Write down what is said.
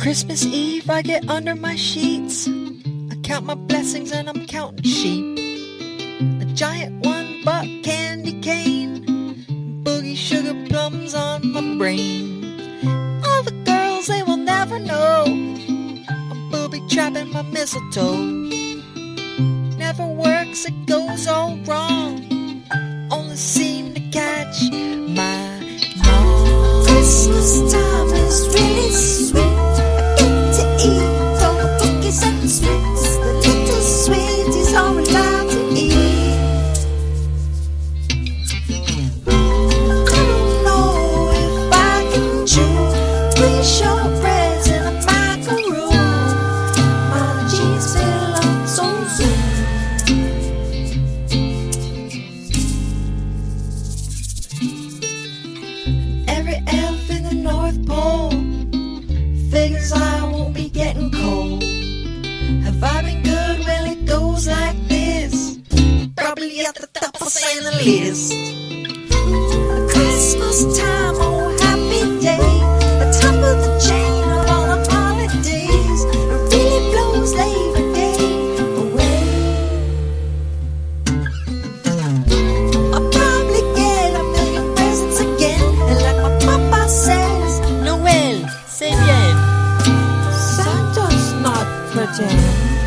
Christmas Eve, I get under my sheets. I count my blessings and I'm counting sheep. A giant one buck candy cane, boogie sugar plums on my brain. All the girls, they will never know. I'm booby trapping my mistletoe. Never works, it goes all wrong. List. Christmas time, oh happy day. The top of the chain of all the holidays. It really blows Labor Day away. I'll probably get a million presents again. And like my papa says, Noël, c'est bien. Santa's not pretend.